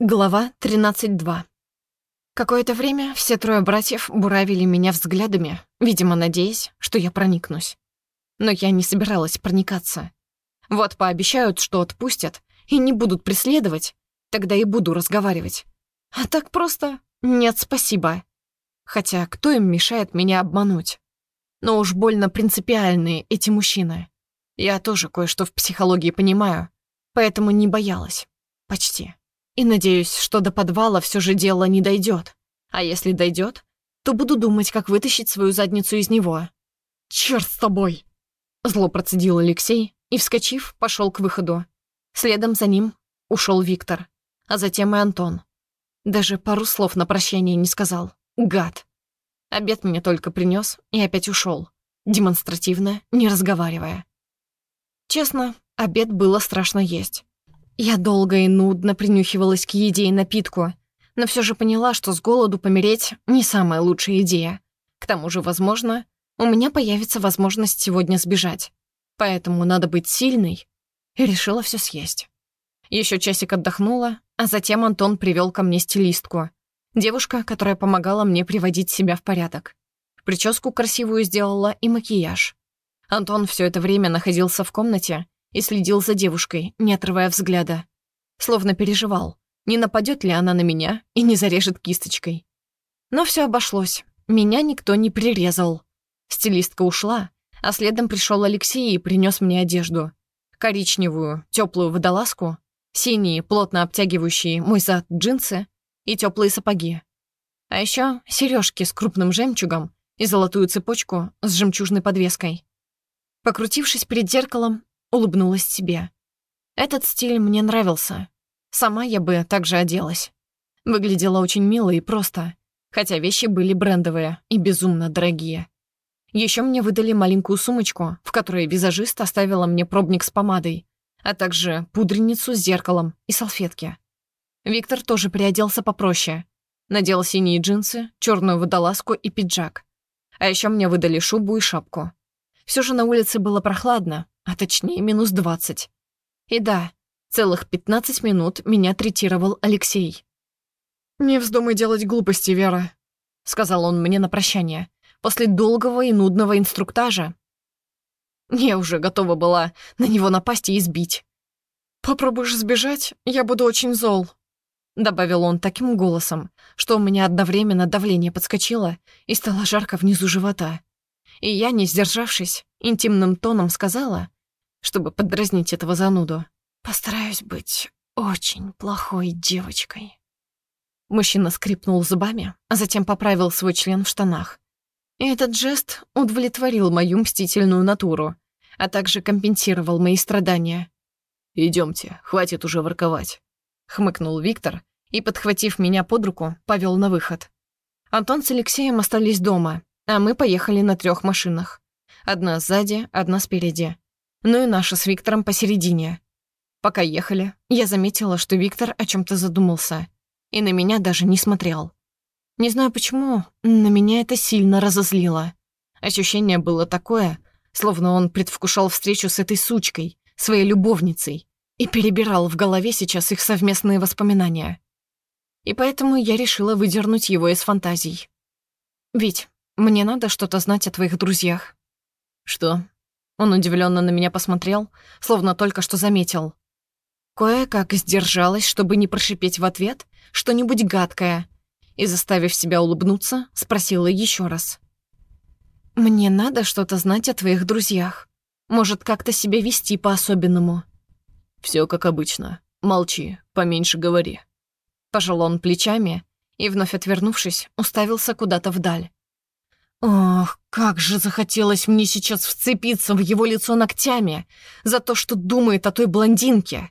Глава 13.2 Какое-то время все трое братьев буравили меня взглядами, видимо, надеясь, что я проникнусь. Но я не собиралась проникаться. Вот пообещают, что отпустят и не будут преследовать, тогда и буду разговаривать. А так просто «нет, спасибо». Хотя кто им мешает меня обмануть? Но уж больно принципиальные эти мужчины. Я тоже кое-что в психологии понимаю, поэтому не боялась. Почти. И надеюсь, что до подвала все же дело не дойдет. А если дойдет, то буду думать, как вытащить свою задницу из него. Черт с тобой! Зло процедил Алексей и, вскочив, пошел к выходу. Следом за ним ушел Виктор, а затем и Антон. Даже пару слов на прощание не сказал. Гад. Обед мне только принес и опять ушел, демонстративно, не разговаривая. Честно, обед было страшно есть. Я долго и нудно принюхивалась к еде и напитку, но все же поняла, что с голоду помереть — не самая лучшая идея. К тому же, возможно, у меня появится возможность сегодня сбежать. Поэтому надо быть сильной. И решила все съесть. Еще часик отдохнула, а затем Антон привел ко мне стилистку. Девушка, которая помогала мне приводить себя в порядок. Прическу красивую сделала и макияж. Антон все это время находился в комнате и следил за девушкой, не отрывая взгляда. Словно переживал, не нападет ли она на меня и не зарежет кисточкой. Но все обошлось, меня никто не прирезал. Стилистка ушла, а следом пришел Алексей и принес мне одежду. Коричневую, теплую водолазку, синие, плотно обтягивающие мой зад джинсы и теплые сапоги. А еще сережки с крупным жемчугом и золотую цепочку с жемчужной подвеской. Покрутившись перед зеркалом, улыбнулась себе. Этот стиль мне нравился. Сама я бы также оделась. Выглядела очень мило и просто, хотя вещи были брендовые и безумно дорогие. Еще мне выдали маленькую сумочку, в которой визажист оставила мне пробник с помадой, а также пудреницу с зеркалом и салфетки. Виктор тоже приоделся попроще. Надел синие джинсы, черную водолазку и пиджак. А еще мне выдали шубу и шапку. Все же на улице было прохладно, а точнее минус двадцать. И да, целых пятнадцать минут меня третировал Алексей. «Не вздумай делать глупости, Вера», — сказал он мне на прощание, после долгого и нудного инструктажа. Я уже готова была на него напасть и избить. «Попробуешь сбежать, я буду очень зол», — добавил он таким голосом, что у меня одновременно давление подскочило и стало жарко внизу живота. И я, не сдержавшись, интимным тоном сказала, чтобы подразнить этого зануду. «Постараюсь быть очень плохой девочкой». Мужчина скрипнул зубами, а затем поправил свой член в штанах. И этот жест удовлетворил мою мстительную натуру, а также компенсировал мои страдания. Идемте, хватит уже ворковать», — хмыкнул Виктор и, подхватив меня под руку, повел на выход. Антон с Алексеем остались дома, а мы поехали на трех машинах. Одна сзади, одна спереди ну и наша с Виктором посередине. Пока ехали, я заметила, что Виктор о чем то задумался и на меня даже не смотрел. Не знаю почему, на меня это сильно разозлило. Ощущение было такое, словно он предвкушал встречу с этой сучкой, своей любовницей, и перебирал в голове сейчас их совместные воспоминания. И поэтому я решила выдернуть его из фантазий. «Вить, мне надо что-то знать о твоих друзьях». «Что, он удивленно на меня посмотрел, словно только что заметил. Кое-как сдержалась, чтобы не прошипеть в ответ что-нибудь гадкое, и, заставив себя улыбнуться, спросила еще раз. «Мне надо что-то знать о твоих друзьях. Может, как-то себя вести по-особенному». Все как обычно. Молчи, поменьше говори». Пожал он плечами и, вновь отвернувшись, уставился куда-то вдаль. Ох, как же захотелось мне сейчас вцепиться в его лицо ногтями за то, что думает о той блондинке.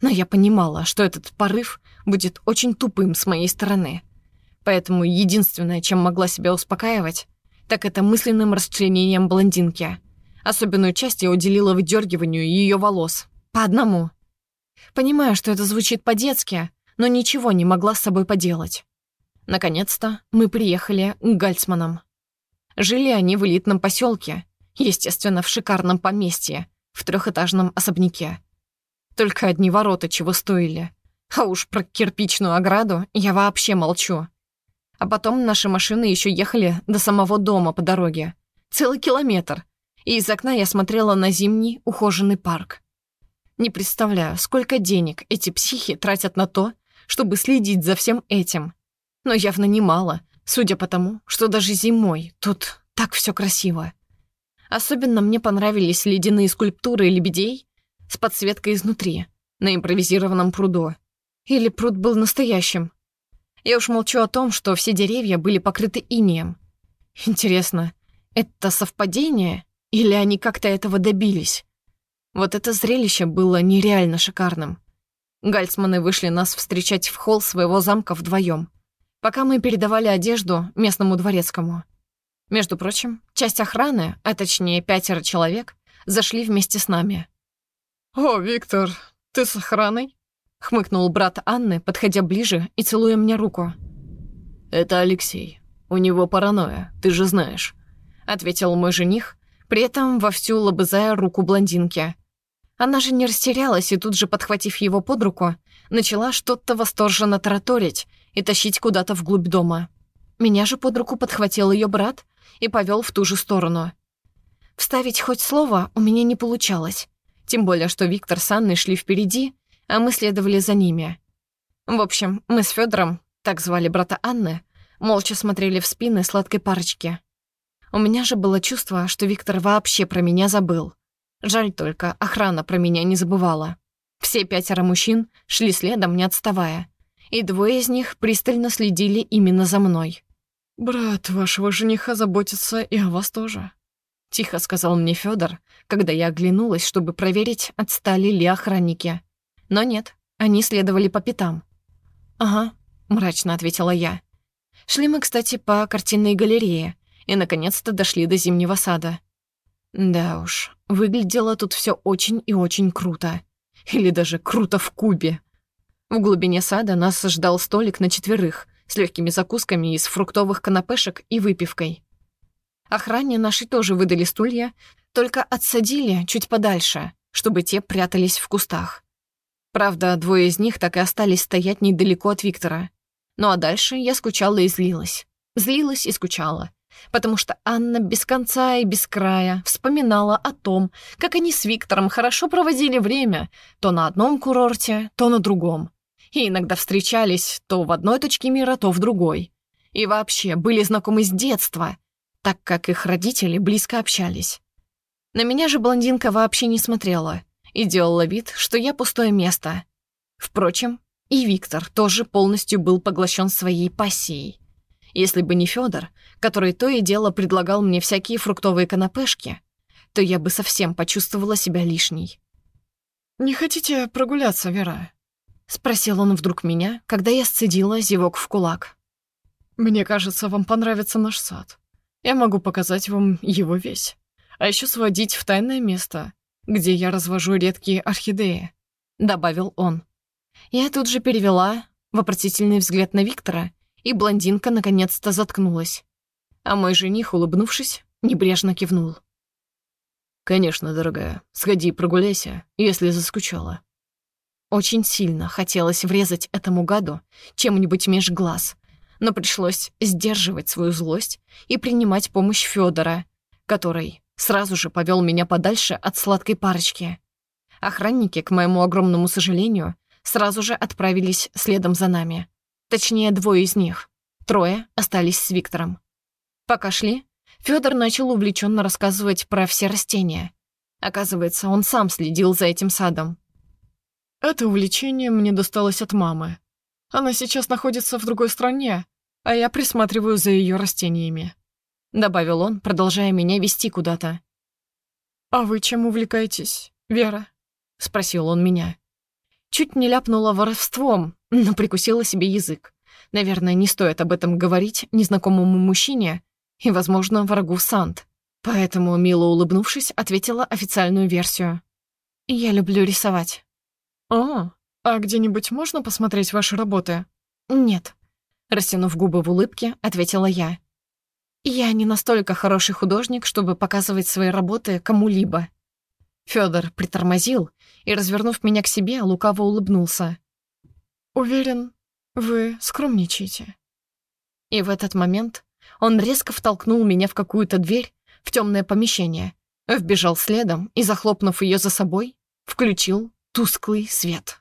Но я понимала, что этот порыв будет очень тупым с моей стороны. Поэтому единственное, чем могла себя успокаивать, так это мысленным расчленением блондинки. Особенную часть я уделила выдергиванию ее волос. По одному. Понимаю, что это звучит по-детски, но ничего не могла с собой поделать. Наконец-то мы приехали к Гальцманам. Жили они в элитном поселке, естественно, в шикарном поместье, в трехэтажном особняке. Только одни ворота чего стоили. А уж про кирпичную ограду я вообще молчу. А потом наши машины еще ехали до самого дома по дороге. Целый километр. И из окна я смотрела на зимний ухоженный парк. Не представляю, сколько денег эти психи тратят на то, чтобы следить за всем этим. Но явно немало, судя по тому, что даже зимой тут так все красиво. Особенно мне понравились ледяные скульптуры лебедей с подсветкой изнутри, на импровизированном пруду. Или пруд был настоящим. Я уж молчу о том, что все деревья были покрыты инеем. Интересно, это совпадение или они как-то этого добились? Вот это зрелище было нереально шикарным. Гальцманы вышли нас встречать в холл своего замка вдвоем, пока мы передавали одежду местному дворецкому. Между прочим, часть охраны, а точнее пятеро человек, зашли вместе с нами. «О, Виктор, ты с охраной?» — хмыкнул брат Анны, подходя ближе и целуя мне руку. «Это Алексей. У него паранойя, ты же знаешь», — ответил мой жених, при этом вовсю лобызая руку блондинки. Она же не растерялась и тут же, подхватив его под руку, начала что-то восторженно тараторить и тащить куда-то вглубь дома. Меня же под руку подхватил ее брат и повел в ту же сторону. Вставить хоть слово у меня не получалось, тем более, что Виктор с Анной шли впереди, а мы следовали за ними. В общем, мы с Федором, так звали брата Анны, молча смотрели в спины сладкой парочки. У меня же было чувство, что Виктор вообще про меня забыл. Жаль только, охрана про меня не забывала. Все пятеро мужчин шли следом, не отставая, и двое из них пристально следили именно за мной. «Брат вашего жениха заботится и о вас тоже», — тихо сказал мне Федор, когда я оглянулась, чтобы проверить, отстали ли охранники. Но нет, они следовали по пятам. «Ага», — мрачно ответила я. Шли мы, кстати, по картинной галерее и, наконец-то, дошли до зимнего сада. Да уж, выглядело тут все очень и очень круто. Или даже круто в кубе. В глубине сада нас ждал столик на четверых с легкими закусками из фруктовых канапешек и выпивкой. Охране наши тоже выдали стулья, только отсадили чуть подальше, чтобы те прятались в кустах. Правда, двое из них так и остались стоять недалеко от Виктора. Ну а дальше я скучала и злилась. Злилась и скучала. Потому что Анна без конца и без края вспоминала о том, как они с Виктором хорошо проводили время то на одном курорте, то на другом. И иногда встречались то в одной точке мира, то в другой. И вообще были знакомы с детства — так как их родители близко общались. На меня же блондинка вообще не смотрела и делала вид, что я пустое место. Впрочем, и Виктор тоже полностью был поглощен своей пассией. Если бы не Федор, который то и дело предлагал мне всякие фруктовые канапешки, то я бы совсем почувствовала себя лишней. «Не хотите прогуляться, Вера?» — спросил он вдруг меня, когда я сцедила зевок в кулак. «Мне кажется, вам понравится наш сад. Я могу показать вам его весь. А еще сводить в тайное место, где я развожу редкие орхидеи», — добавил он. Я тут же перевела вопросительный взгляд на Виктора, и блондинка наконец-то заткнулась. А мой жених, улыбнувшись, небрежно кивнул. «Конечно, дорогая, сходи прогуляйся, если заскучала». Очень сильно хотелось врезать этому гаду чем-нибудь меж глаз, но пришлось сдерживать свою злость и принимать помощь Федора, который сразу же повел меня подальше от сладкой парочки. Охранники, к моему огромному сожалению, сразу же отправились следом за нами. Точнее, двое из них. Трое остались с Виктором. Пока шли, Федор начал увлеченно рассказывать про все растения. Оказывается, он сам следил за этим садом. «Это увлечение мне досталось от мамы. Она сейчас находится в другой стране, а я присматриваю за ее растениями», — добавил он, продолжая меня вести куда-то. «А вы чем увлекаетесь, Вера?» — спросил он меня. Чуть не ляпнула воровством, но прикусила себе язык. Наверное, не стоит об этом говорить незнакомому мужчине и, возможно, врагу Сант. Поэтому, мило улыбнувшись, ответила официальную версию. «Я люблю рисовать». «О, а где-нибудь можно посмотреть ваши работы?» «Нет», Растянув губы в улыбке, ответила я. «Я не настолько хороший художник, чтобы показывать свои работы кому-либо». Фёдор притормозил и, развернув меня к себе, лукаво улыбнулся. Уверен, вы скромничаете. И в этот момент он резко втолкнул меня в какую-то дверь в темное помещение, вбежал следом и, захлопнув ее за собой, включил тусклый свет.